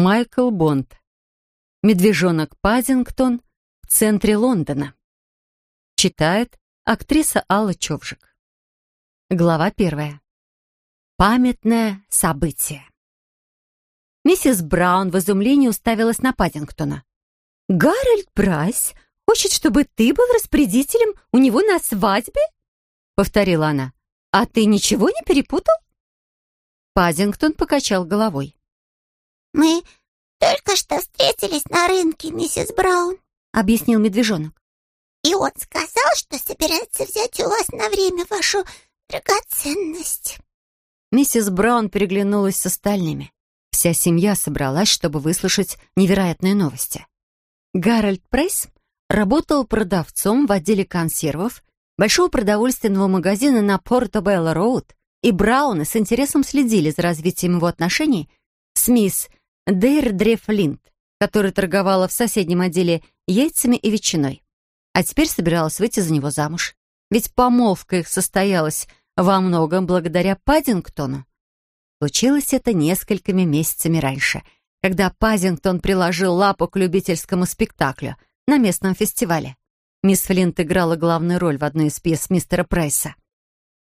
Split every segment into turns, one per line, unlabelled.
Майкл Бонд. Медвежонок Паддингтон в центре Лондона. Читает актриса Алла Човжик. Глава первая. Памятное событие. Миссис Браун в изумлении уставилась на Паддингтона. «Гарольд Прайс хочет, чтобы ты был распорядителем у него на свадьбе?» — повторила она. «А ты ничего не перепутал?» Паддингтон покачал головой.
«Мы только что встретились на рынке, миссис Браун», — объяснил медвежонок. «И он сказал, что собирается взять у вас на время вашу драгоценность».
Миссис Браун переглянулась с остальными. Вся семья собралась, чтобы выслушать невероятные новости. Гарольд Прайс работал продавцом в отделе консервов большого продовольственного магазина на Порто-Белло-Роуд, и Брауны с интересом следили за развитием его отношений с мисс Дейрдре Флинт, которая торговала в соседнем отделе яйцами и ветчиной. А теперь собиралась выйти за него замуж. Ведь помолвка их состоялась во многом благодаря Паддингтону. Случилось это несколькими месяцами раньше, когда Паддингтон приложил лапу к любительскому спектаклю на местном фестивале. Мисс Флинт играла главную роль в одной из пьес мистера Прайса.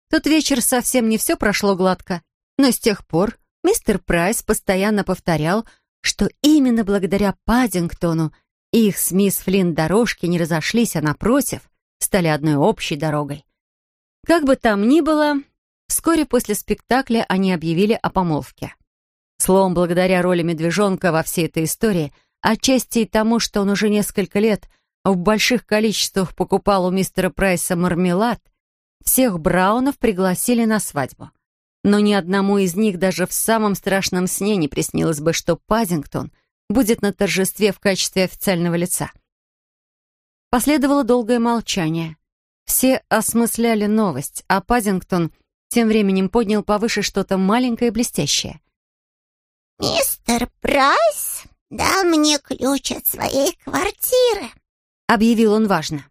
Тот вечер совсем не все прошло гладко, но с тех пор Мистер Прайс постоянно повторял, что именно благодаря Паддингтону их с мисс Флинн дорожки не разошлись, а напротив, стали одной общей дорогой. Как бы там ни было, вскоре после спектакля они объявили о помолвке. Словом, благодаря роли медвежонка во всей этой истории, отчасти и тому, что он уже несколько лет в больших количествах покупал у мистера Прайса мармелад, всех Браунов пригласили на свадьбу. Но ни одному из них даже в самом страшном сне не приснилось бы, что Пазингтон будет на торжестве в качестве официального лица. Последовало долгое молчание. Все осмысляли новость, а Пазингтон тем временем поднял повыше что-то маленькое и блестящее.
«Мистер Прайс дал мне ключ от своей квартиры», —
объявил он важно.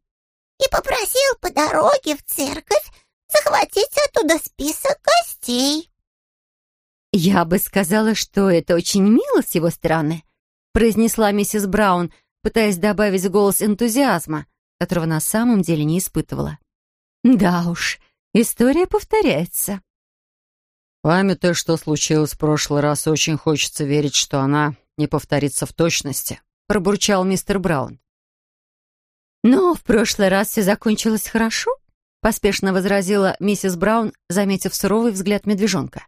«И попросил по дороге в церковь захватить оттуда список гостей».
«Я бы сказала, что это очень мило с его стороны», произнесла миссис Браун, пытаясь добавить голос энтузиазма, которого на самом деле не испытывала. «Да уж, история повторяется».
«Памятуя, что случилось в прошлый раз, очень хочется верить, что она не повторится в точности», пробурчал мистер Браун.
«Но в прошлый раз все закончилось хорошо», поспешно возразила миссис Браун, заметив суровый взгляд медвежонка.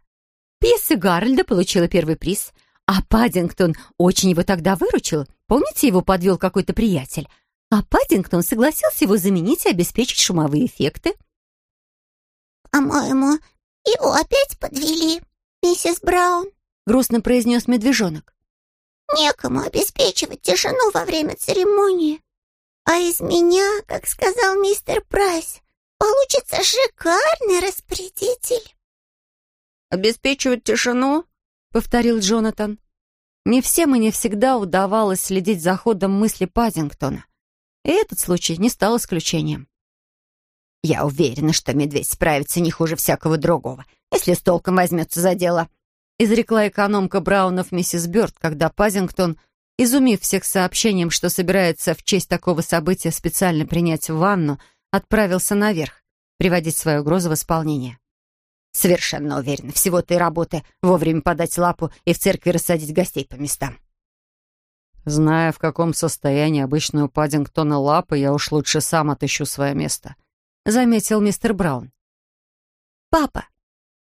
Пьеса Гарольда получила первый приз, а Паддингтон очень его тогда выручил. Помните, его подвел какой-то приятель? А Паддингтон согласился его заменить и обеспечить шумовые эффекты.
«По-моему, его опять подвели, миссис Браун», — грустно произнес медвежонок. «Некому обеспечивать тишину во время церемонии. А из меня, как сказал мистер Прайс, Получится шикарный распорядитель.
«Обеспечивать тишину?» — повторил Джонатан. Не всем и не всегда удавалось следить за ходом мысли Паддингтона. И этот случай не стал исключением. «Я уверена, что медведь справится не хуже всякого другого, если с толком возьмется за дело», изрекла экономка Браунов миссис Бёрд, когда Пазингтон, изумив всех сообщением, что собирается в честь такого события специально принять ванну, отправился наверх, приводить свою угрозу в исполнение. Совершенно уверен, всего-то и работы вовремя подать лапу и в церкви рассадить гостей по местам.
Зная, в каком состоянии обычно у Паддингтона лапы, я уж лучше сам отыщу свое место, заметил мистер Браун.
Папа,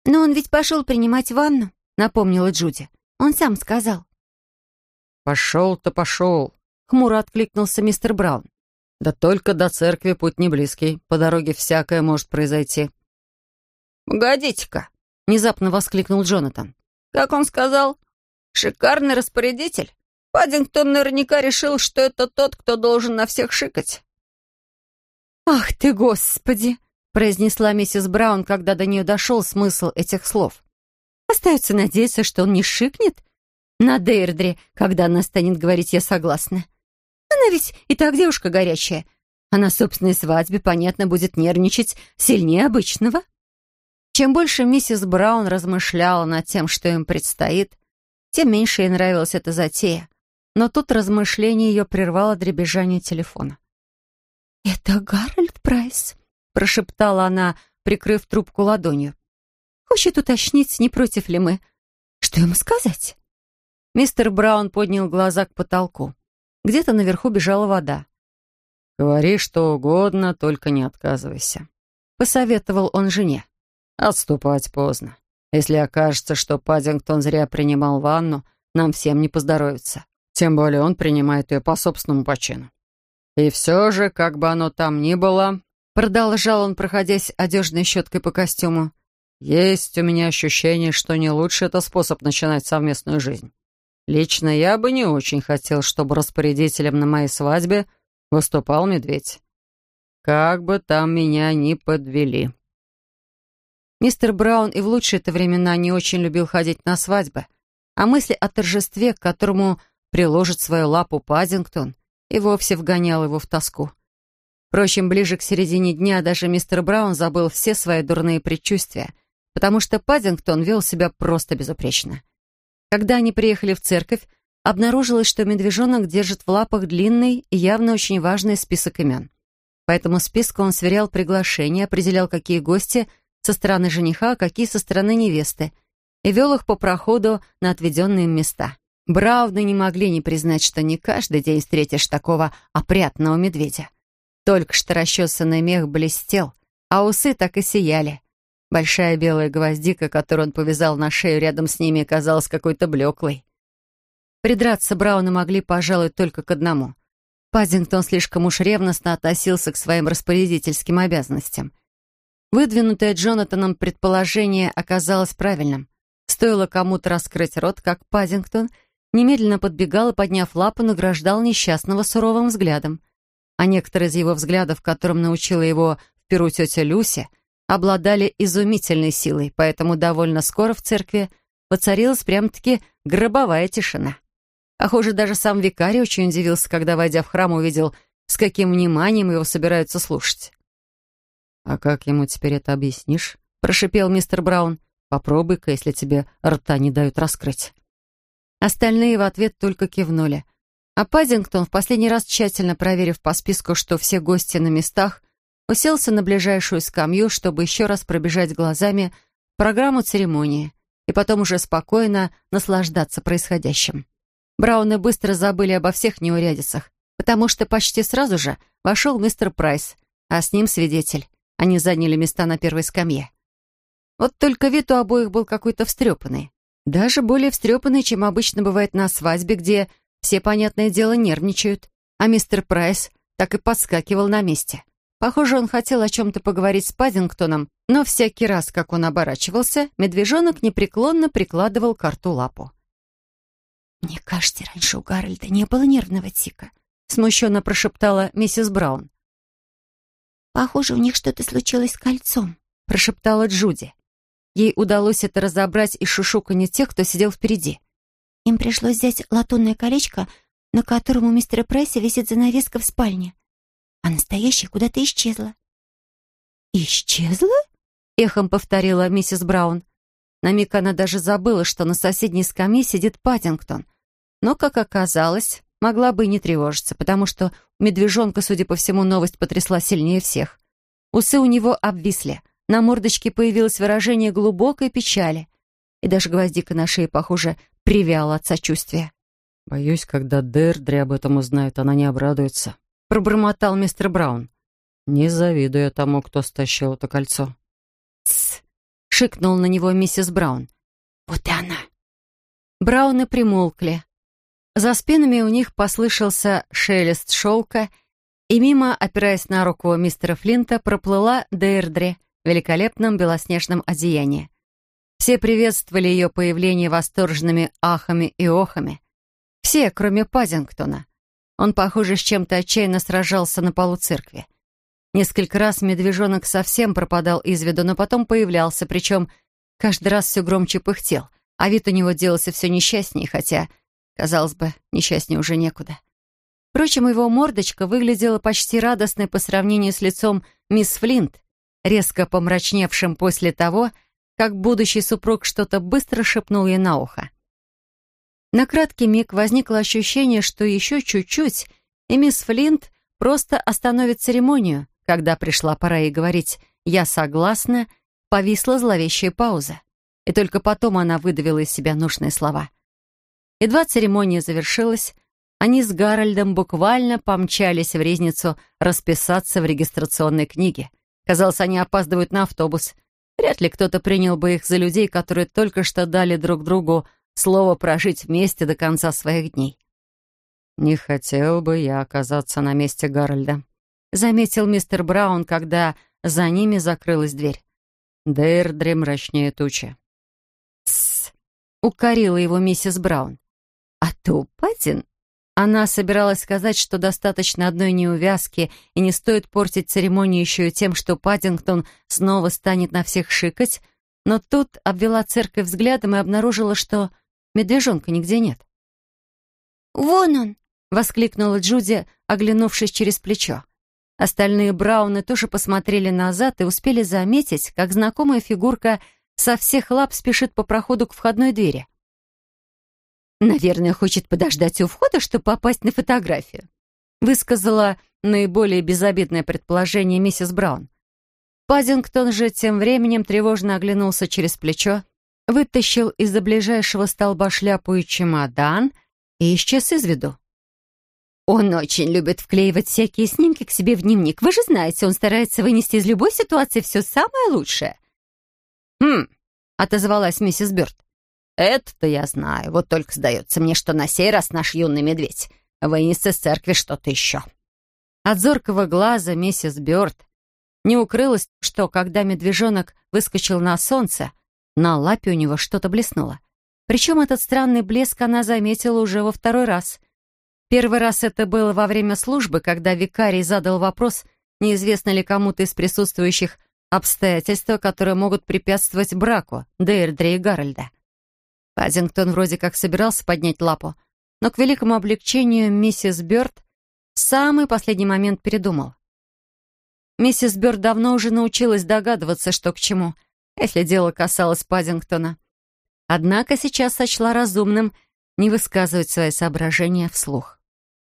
но он ведь пошел принимать ванну, напомнила Джуди. Он сам сказал.
Пошел-то пошел,
хмуро откликнулся мистер Браун.
Да только до церкви путь не близкий, по дороге всякое может произойти.
«Погодите-ка!» — внезапно воскликнул Джонатан. «Как он сказал? Шикарный распорядитель? Паддингтон наверняка решил, что это тот, кто должен на всех шикать». «Ах ты, Господи!» — произнесла миссис Браун, когда до нее дошел смысл этих слов. «Остается надеяться, что он не шикнет на Дейрдре, когда она станет говорить «я согласна». Ведь и так девушка горячая. А на собственной свадьбе, понятно, будет нервничать сильнее обычного. Чем больше миссис Браун размышляла над тем, что им предстоит, тем меньше ей нравилась эта затея. Но тут размышление ее прервало дребезжание телефона. «Это Гарольд Прайс», — прошептала она, прикрыв трубку ладонью. «Хочет уточнить, не против ли мы. Что ему сказать?» Мистер Браун поднял глаза к потолку. Где-то наверху бежала вода.
«Говори что угодно, только не отказывайся», — посоветовал он жене. «Отступать поздно. Если окажется, что Паддингтон зря принимал ванну, нам всем не поздоровится. Тем более он принимает ее по собственному почину. И все же, как бы оно там ни было, продолжал он, проходясь одежной щеткой по костюму, есть у меня ощущение, что не лучше это способ начинать совместную жизнь. Лично я бы не очень хотел, чтобы распорядителем на моей свадьбе выступал медведь. Как бы там меня ни подвели.
Мистер Браун и в лучшие-то времена не очень любил ходить на свадьбы, а мысли о торжестве, к которому приложит свою лапу Паддингтон, и вовсе вгонял его в тоску. Впрочем, ближе к середине дня даже мистер Браун забыл все свои дурные предчувствия, потому что Паддингтон вел себя просто безупречно. Когда они приехали в церковь, обнаружилось, что медвежонок держит в лапах длинный и явно очень важный список имен. По этому списку он сверял приглашения, определял, какие гости со стороны жениха, а какие со стороны невесты, и вел их по проходу на отведенные места. Брауны не могли не признать, что не каждый день встретишь такого опрятного медведя. Только что расчесанный мех блестел, а усы так и сияли. Большая белая гвоздика, которую он повязал на шею рядом с ними, казалась какой-то блеклой. Придраться Брауны могли, пожалуй, только к одному. Пазингтон слишком уж ревностно относился к своим распорядительским обязанностям. Выдвинутое Джонатаном предположение оказалось правильным. Стоило кому-то раскрыть рот, как Пазингтон — немедленно подбегал и, подняв лапу, награждал несчастного суровым взглядом. А некоторые из его взглядов, которым научила его в Перу тетя Люся, обладали изумительной силой, поэтому довольно скоро в церкви воцарилась прям-таки гробовая тишина. Похоже, даже сам викарий очень удивился, когда, войдя в храм, увидел, с каким вниманием его собираются слушать.
«А как ему теперь это объяснишь?» — прошипел мистер Браун. «Попробуй-ка, если тебе рта не дают раскрыть».
Остальные в ответ только кивнули. А Паддингтон, в последний раз тщательно проверив по списку, что все гости на местах, уселся на ближайшую скамью, чтобы еще раз пробежать глазами программу церемонии и потом уже спокойно наслаждаться происходящим. Брауны быстро забыли обо всех неурядицах, потому что почти сразу же вошел мистер Прайс, а с ним свидетель. Они заняли места на первой скамье. Вот только вид у обоих был какой-то встрепанный. Даже более встрепанный, чем обычно бывает на свадьбе, где все, понятное дело, нервничают. А мистер Прайс так и подскакивал на месте. Похоже, он хотел о чем-то поговорить с Паддингтоном, но всякий раз, как он оборачивался, медвежонок непреклонно прикладывал ко рту лапу. «Мне кажется, раньше у Гарольда не было нервного тика», смущенно прошептала миссис Браун. «Похоже, у них что-то случилось с кольцом», прошептала Джуди. Ей удалось это разобрать из шушуканья тех, кто сидел впереди. Им пришлось взять латунное колечко, на котором у мистера Пресси висит занавеска в спальне. А настоящее куда-то исчезло. «Исчезло?» — эхом повторила миссис Браун. На миг она даже забыла, что на соседней скамье сидит Паддингтон. Но, как оказалось, могла бы и не тревожиться, потому что медвежонка, судя по всему, новость потрясла сильнее всех. Усы у него обвисли — на мордочке появилось выражение глубокой печали. И даже гвоздика на шее, похоже, привяла от сочувствия.
«Боюсь, когда Дердри об этом узнает, она не обрадуется», — пробормотал мистер Браун. «Не завидую тому, кто стащил это кольцо».
«Тсс!» — шикнул на него миссис Браун. «Вот и она!» Брауны примолкли. За спинами у них послышался шелест шелка, и мимо, опираясь на руку мистера Флинта, проплыла Дердри — в великолепном белоснежном одеянии. Все приветствовали ее появление восторженными ахами и охами. Все, кроме Пазингтона. Он, похоже, с чем-то отчаянно сражался на полу церкви. Несколько раз медвежонок совсем пропадал из виду, но потом появлялся, причем каждый раз все громче пыхтел, а вид у него делался все несчастнее, хотя, казалось бы, несчастнее уже некуда. Впрочем, его мордочка выглядела почти радостной по сравнению с лицом мисс Флинт, резко помрачневшим после того, как будущий супруг что-то быстро шепнул ей на ухо. На краткий миг возникло ощущение, что еще чуть-чуть, и мисс Флинт просто остановит церемонию. Когда пришла пора ей говорить «я согласна», повисла зловещая пауза. И только потом она выдавила из себя нужные слова. Едва церемония завершилась, они с Гарольдом буквально помчались в резницу расписаться в регистрационной книге. Казалось, они опаздывают на автобус. Вряд ли кто-то принял бы их за людей, которые только что дали друг другу слово прожить вместе до конца своих дней. «Не хотел бы я оказаться на месте Гарольда», — заметил мистер Браун, когда за ними закрылась дверь. Дейрдре мрачнее тучи. «Тссс!» — укорила его миссис Браун. «А то Патин...» Она собиралась сказать, что достаточно одной неувязки, и не стоит портить церемонию еще и тем, что Паддингтон снова станет на всех шикать, но тут обвела церковь взглядом и обнаружила, что медвежонка нигде нет.
«Вон он!»
— воскликнула Джуди, оглянувшись через плечо. Остальные Брауны тоже посмотрели назад и успели заметить, как знакомая фигурка со всех лап спешит по проходу к входной двери. «Наверное, хочет подождать у входа, чтобы попасть на фотографию», высказала наиболее безобидное предположение миссис Браун. Паддингтон же тем временем тревожно оглянулся через плечо, вытащил из-за ближайшего столба шляпу и чемодан и исчез из виду. «Он очень любит вклеивать всякие снимки к себе в дневник. Вы же знаете, он старается вынести из любой ситуации все самое лучшее». «Хм», — отозвалась миссис Бёрд. «Это-то я знаю. Вот только сдается мне, что на сей раз наш юный медведь вынес из церкви что-то еще». От зоркого глаза миссис Бёрд не укрылось, что когда медвежонок выскочил на солнце, на лапе у него что-то блеснуло. Причем этот странный блеск она заметила уже во второй раз — Первый раз это было во время службы, когда викарий задал вопрос, неизвестно ли кому-то из присутствующих обстоятельства, которые могут препятствовать браку Дейрдре и Гарольда. Паддингтон вроде как собирался поднять лапу, но к великому облегчению миссис Бёрд в самый последний момент передумал. Миссис Бёрд давно уже научилась догадываться, что к чему, если дело касалось Паддингтона. Однако сейчас сочла разумным не высказывать свои соображения вслух.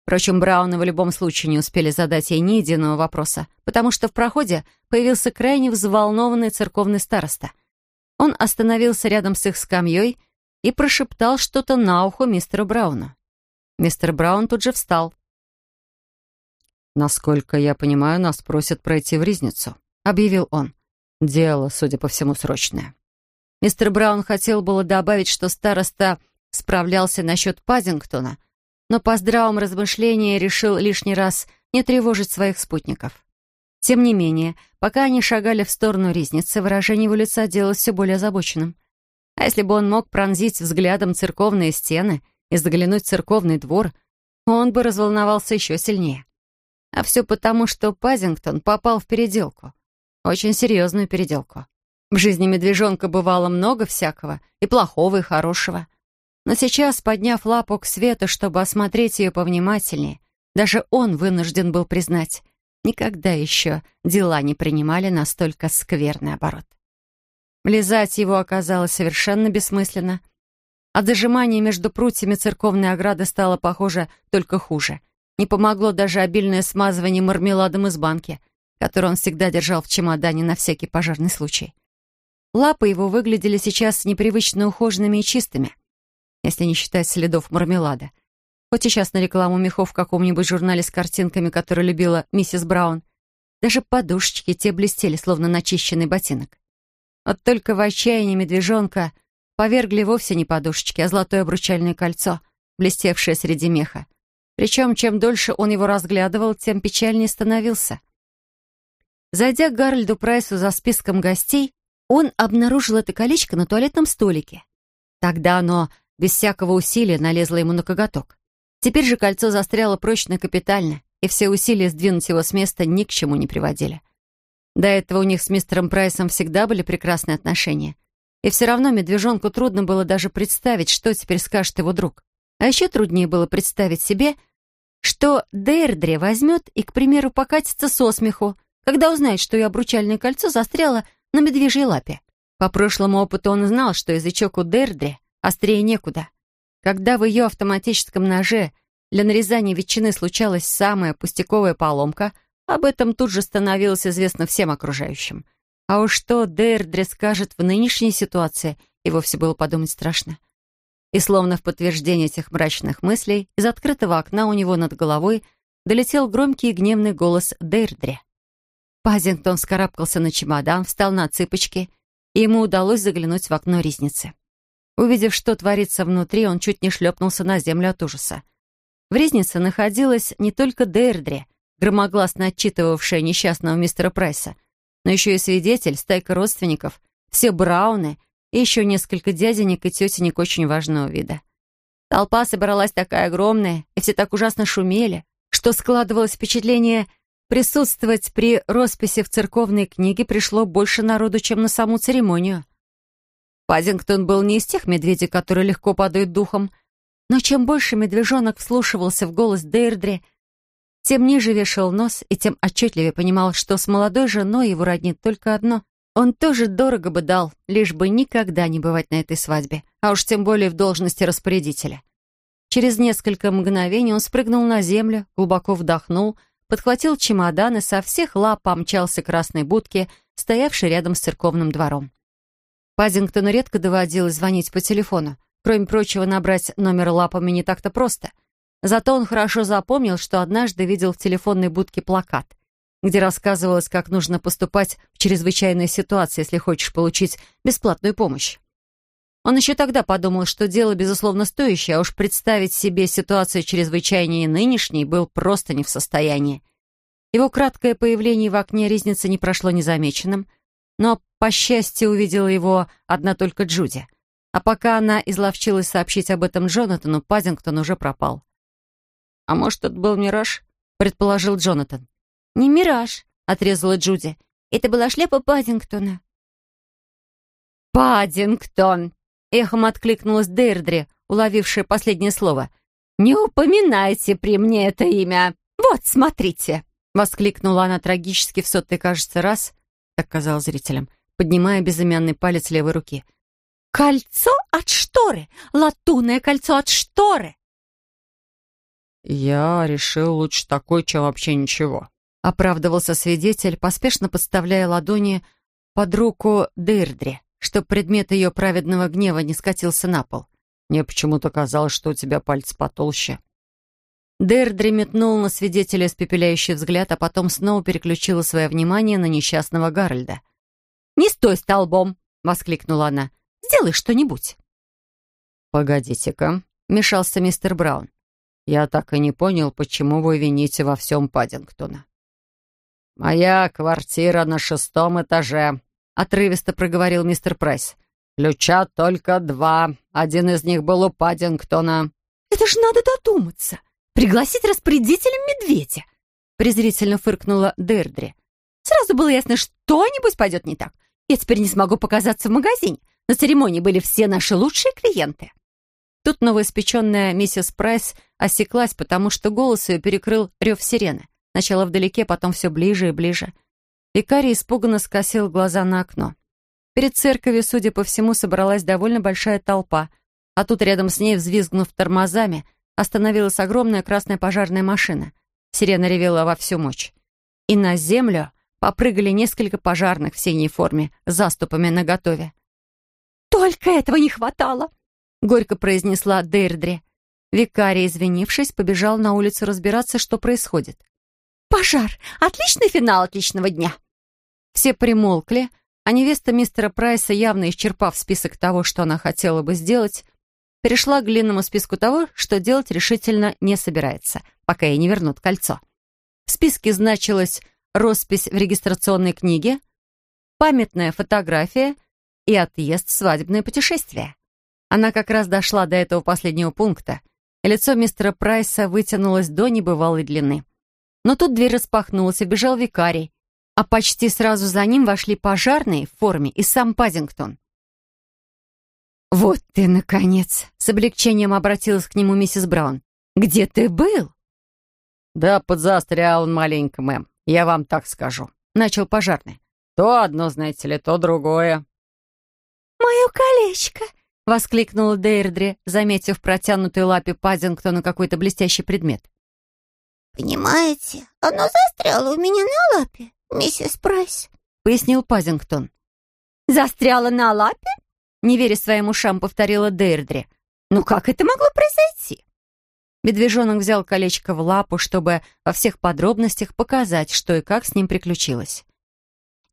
Впрочем, Брауны в любом случае не успели задать ей ни единого вопроса, потому что в проходе появился крайне взволнованный церковный староста. Он остановился рядом с их скамьей и прошептал что-то на ухо мистеру Брауну. Мистер Браун тут же встал. «Насколько я понимаю, нас просят пройти в Ризницу», — объявил он. «Дело, судя по всему, срочное». Мистер Браун хотел было добавить, что староста справлялся насчет Пазингтона, но по здравом размышлении решил лишний раз не тревожить своих спутников. Тем не менее, пока они шагали в сторону ризницы, выражение его лица делалось все более озабоченным. А если бы он мог пронзить взглядом церковные стены и заглянуть в церковный двор, он бы разволновался еще сильнее. А все потому, что Пазингтон попал в переделку. Очень серьезную переделку. В жизни медвежонка бывало много всякого, и плохого, и хорошего. Но сейчас, подняв лапу к свету, чтобы осмотреть ее повнимательнее, даже он вынужден был признать, никогда еще дела не принимали настолько скверный оборот. Лизать его оказалось совершенно бессмысленно, а дожимание между прутьями церковной ограды стало, похоже, только хуже. Не помогло даже обильное смазывание мармеладом из банки, который он всегда держал в чемодане на всякий пожарный случай. Лапы его выглядели сейчас непривычно ухоженными и чистыми — если не считать следов мармелада. Хоть сейчас на рекламу мехов в каком-нибудь журнале с картинками, которые любила миссис Браун. Даже подушечки те блестели, словно начищенный ботинок. Вот только в отчаянии медвежонка повергли вовсе не подушечки, а золотое обручальное кольцо, блестевшее среди меха. Причем, чем дольше он его разглядывал, тем печальнее становился. Зайдя к Гарольду Прайсу за списком гостей, он обнаружил это колечко на туалетном столике. Тогда оно без всякого усилия налезла ему на коготок. Теперь же кольцо застряло прочно капитально, и все усилия сдвинуть его с места ни к чему не приводили. До этого у них с мистером Прайсом всегда были прекрасные отношения. И все равно медвежонку трудно было даже представить, что теперь скажет его друг. А еще труднее было представить себе, что Дейрдре возьмет и, к примеру, покатится со смеху, когда узнает, что ее обручальное кольцо застряло на медвежьей лапе. По прошлому опыту он знал, что язычок у Дейрдре Острее некуда. когда в ее автоматическом ноже для нарезания ветчины случалась самая пустяковая поломка, об этом тут же становилось известно всем окружающим. А уж что Дейрдре скажет в нынешней ситуации, и вовсе было подумать страшно. И словно в подтверждение этих мрачных мыслей, из открытого окна у него над головой долетел громкий и гневный голос Дейрдре. Пазингтон вскарабкался на чемодан, встал на цыпочки, и ему удалось заглянуть в окно ризницы. Увидев, что творится внутри, он чуть не шлепнулся на землю от ужаса. В ризнице находилась не только Дейрдре, громогласно отчитывавшая несчастного мистера Прайса, но еще и свидетель, стайка родственников, все Брауны и еще несколько дяденек и тетенек очень важного вида. Толпа собралась такая огромная, и все так ужасно шумели, что складывалось впечатление, присутствовать при росписи в церковной книге пришло больше народу, чем на саму церемонию. Пазингтон был не из тех медведей, которые легко падают духом, но чем больше медвежонок вслушивался в голос Дейрдри, тем ниже вешал нос и тем отчетливее понимал, что с молодой женой его роднит только одно. Он тоже дорого бы дал, лишь бы никогда не бывать на этой свадьбе, а уж тем более в должности распорядителя. Через несколько мгновений он спрыгнул на землю, глубоко вдохнул, подхватил чемодан и со всех лап помчался к красной будке, стоявшей рядом с церковным двором. Пазингтону редко доводилось звонить по телефону. Кроме прочего, набрать номер лапами не так-то просто. Зато он хорошо запомнил, что однажды видел в телефонной будке плакат, где рассказывалось, как нужно поступать в чрезвычайной ситуации, если хочешь получить бесплатную помощь. Он еще тогда подумал, что дело, безусловно, стоящее, а уж представить себе ситуацию чрезвычайнее нынешней был просто не в состоянии. Его краткое появление в окне резницы не прошло незамеченным, но, по счастью, увидела его одна только Джуди. А пока она изловчилась сообщить об этом Джонатану, Пазингтон уже пропал. «А может, это был мираж?» — предположил Джонатан. «Не мираж», — отрезала Джуди. «Это была шляпа Пазингтона». «Паддингтон!» Эхом откликнулась Дейрдри, уловившая последнее слово. «Не упоминайте при мне это имя! Вот, смотрите!» Воскликнула она трагически в сотый, кажется, раз, так казалось зрителям, поднимая безымянный палец левой руки. «Кольцо от шторы! Латунное кольцо от шторы!»
«Я решил лучше такой, чем вообще ничего», — оправдывался свидетель, поспешно подставляя ладони под руку Дейрдри что предмет ее праведного гнева не скатился на пол. Мне почему-то казалось, что у тебя пальцы потолще. Дердри метнул на свидетеля испепеляющий взгляд, а потом снова переключила свое внимание на несчастного Гарольда. «Не стой столбом!» — воскликнула она. «Сделай что-нибудь!» «Погодите-ка», — мешался мистер Браун. «Я так и не понял, почему вы вините во всем Паддингтона». «Моя квартира на шестом этаже», отрывисто проговорил мистер Прайс. «Ключа только два. Один из них был у Паддингтона».
«Это ж надо додуматься. Пригласить распорядителем медведя!» презрительно фыркнула Дердри. «Сразу было ясно, что-нибудь пойдет не так. Я теперь не смогу показаться в магазине. На церемонии были все наши лучшие клиенты».
Тут новоиспеченная миссис Прайс осеклась, потому что голос ее перекрыл рев сирены. Сначала вдалеке, потом все ближе и ближе. Викарий испуганно скосил глаза на окно. Перед церковью, судя по всему, собралась довольно большая толпа, а тут рядом с ней, взвизгнув тормозами, остановилась огромная красная пожарная машина. Сирена ревела во всю мощь. И на землю попрыгали несколько пожарных в синей форме, с заступами наготове.
«Только этого не хватало!»
— горько произнесла Дейрдри. Викарий, извинившись, побежал на улицу разбираться, что происходит.
«Пожар! Отличный финал отличного дня!»
Все примолкли, а невеста мистера Прайса, явно исчерпав список того, что она хотела бы сделать, перешла к длинному списку того, что делать решительно не собирается, пока ей не вернут кольцо. В списке значилась роспись в регистрационной книге, памятная фотография и отъезд в свадебное путешествие. Она как раз дошла до этого последнего пункта, и лицо мистера Прайса вытянулось до небывалой длины. Но тут дверь распахнулась, и бежал викарий, а почти сразу за ним вошли пожарные в форме и сам Пазингтон. «Вот ты, наконец!» — с облегчением обратилась к нему миссис Браун. «Где ты был?»
«Да подзастрял он маленько, мэм, я вам так скажу», — начал пожарный. «То одно, знаете ли, то другое».
«Мое колечко!
— воскликнула Дейрдри, заметив протянутую лапе Пазингтона какой-то блестящий предмет.
«Понимаете, оно застряло у меня на лапе, миссис Прайс», — пояснил Пазингтон.
«Застряло на лапе?» — не веря своим ушам, повторила Дейрдри. «Ну как это могло произойти?» Медвежонок взял колечко в лапу, чтобы во всех подробностях показать, что и как с ним приключилось.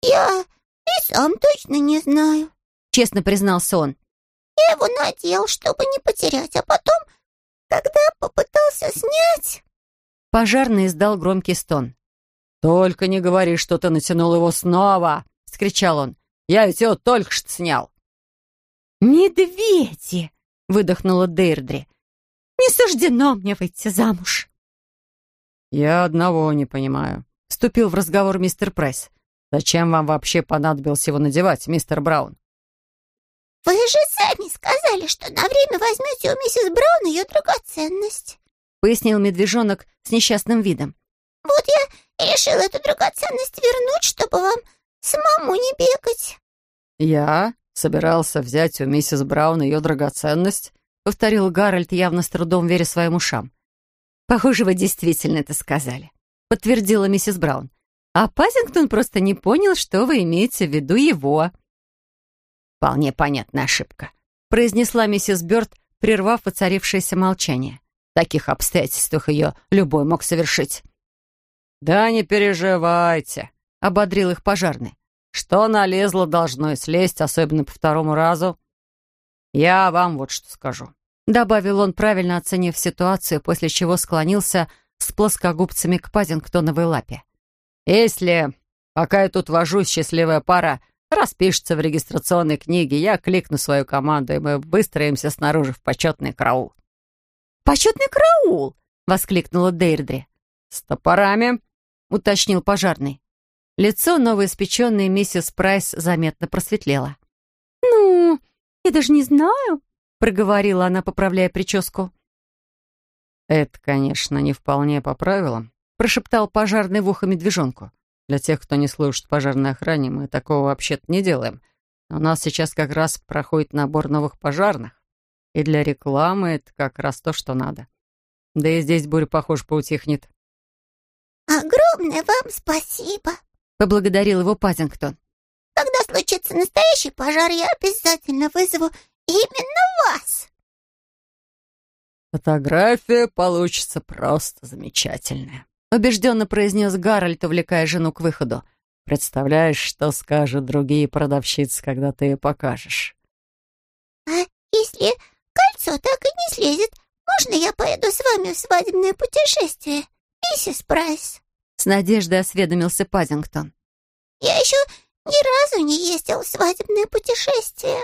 «Я и сам точно не знаю», — честно признался он. «Я его надел, чтобы не потерять, а потом, когда попытался снять...»
Пожарный издал громкий стон.
«Только не говори, что ты натянул его снова!» — скричал он. «Я ведь его только что снял!»
«Медведи!» — выдохнула Дейрдри. «Не суждено мне выйти замуж!»
«Я одного не понимаю», — вступил в разговор мистер Прайс. «Зачем вам вообще понадобилось его надевать, мистер Браун?»
«Вы же сами сказали, что на время возьмете у миссис Браун ее драгоценность»,
пояснил медвежонок с несчастным видом.
«Вот я решил эту драгоценность вернуть, чтобы вам самому не бегать».
«Я собирался взять у миссис Браун ее драгоценность?» повторил Гарольд, явно с трудом веря своим ушам.
«Похоже, вы действительно это сказали», — подтвердила миссис Браун. «А Пазингтон просто не понял, что вы имеете в виду его».
«Вполне понятная ошибка», —
произнесла миссис Бёрд, прервав воцарившееся молчание.
Таких обстоятельствах ее любой мог совершить. «Да не переживайте», — ободрил их пожарный. «Что налезло, должно и слезть, особенно по второму разу. Я вам вот что скажу», — добавил он, правильно оценив ситуацию, после чего склонился с плоскогубцами к Пазингтоновой лапе. «Если, пока я тут вожусь, счастливая пара распишется в регистрационной книге, я кликну свою команду, и мы выстроимся снаружи в почетный караул.
«Почетный караул!» — воскликнула Дейрдри.
«С топорами!» — уточнил пожарный.
Лицо новоиспеченной миссис Прайс заметно просветлело. «Ну, я даже не знаю», — проговорила она, поправляя прическу.
«Это, конечно, не вполне по правилам», — прошептал пожарный в ухо медвежонку. «Для тех, кто не служит пожарной охране, мы такого вообще-то не делаем. У нас сейчас как раз проходит набор новых пожарных. И для рекламы это как раз то, что надо. Да и здесь буря, похоже, поутихнет.
«Огромное вам спасибо», — поблагодарил его Пазингтон. «Когда случится настоящий пожар, я обязательно вызову именно вас».
«Фотография получится просто замечательная», — убежденно произнес Гарольд, увлекая жену к выходу. «Представляешь, что скажут другие продавщицы, когда ты ее покажешь?»
«А если Кольцо так и не слезет. Можно я поеду с вами в свадебное путешествие, миссис Прайс?»
С надеждой осведомился Пазингтон.
«Я еще ни разу не ездил в свадебное путешествие».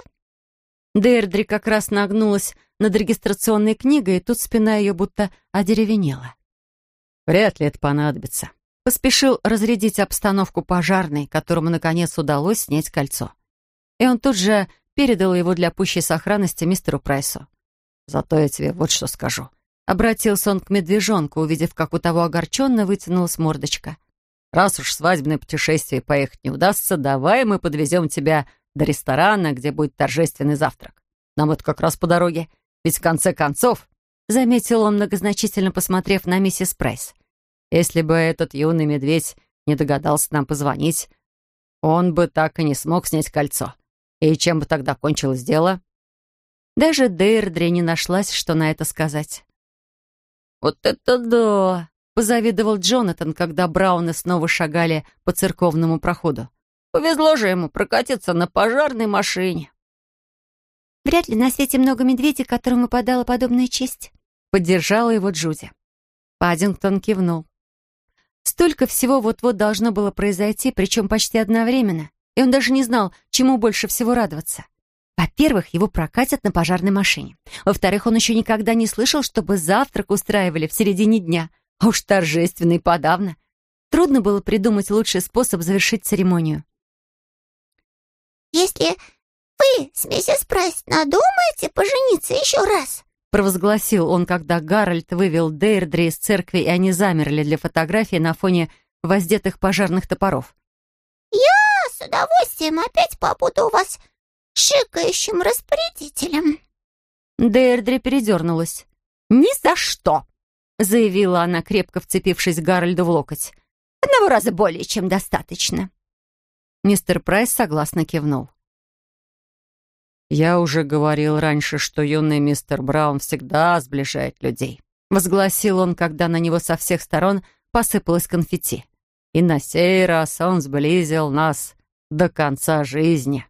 Дейрдри как раз нагнулась над регистрационной книгой, и тут спина ее будто одеревенела.
«Вряд ли это понадобится», —
поспешил разрядить обстановку пожарной, которому, наконец, удалось снять кольцо. И он тут же передал его для пущей сохранности мистеру Прайсу.
«Зато я тебе вот что скажу».
Обратился он к медвежонку, увидев, как у того огорченно вытянулась мордочка.
«Раз уж свадебное путешествие поехать не удастся, давай мы подвезем тебя до ресторана, где будет торжественный завтрак. Нам это как раз по дороге. Ведь в конце концов...»
Заметил он, многозначительно посмотрев на миссис Прайс.
«Если бы этот юный медведь не догадался нам позвонить, он бы так и не смог снять кольцо. И чем бы тогда кончилось дело?
Даже Дейрдре не нашлась, что на это сказать.
«Вот это да!»
— позавидовал Джонатан, когда Брауны снова шагали по церковному проходу.
«Повезло же ему прокатиться на пожарной машине».
«Вряд ли на свете много медведей, которым выпадала подобная честь», —
поддержала его Джуди. Паддингтон кивнул. Столько всего вот-вот должно было произойти, причем почти одновременно и он даже не знал, чему больше всего радоваться. Во-первых, его прокатят на пожарной машине. Во-вторых, он еще никогда не слышал, чтобы завтрак устраивали в середине дня, а уж торжественный подавно. Трудно было придумать лучший способ завершить церемонию.
«Если вы с миссис Прайс надумаете пожениться еще раз»,
провозгласил он, когда Гарольд вывел Дейрдри из церкви, и они замерли для фотографии на фоне воздетых пожарных топоров.
«Я с удовольствием опять побуду у вас шикающим распорядителем».
Дейрдри передернулась. «Ни за что!» — заявила она, крепко вцепившись Гарольду в локоть. «Одного раза более чем достаточно». Мистер Прайс согласно кивнул.
«Я уже говорил раньше, что юный мистер Браун всегда сближает людей», — возгласил он, когда на него со всех сторон посыпалось конфетти. «И на сей раз он сблизил нас до конца жизни».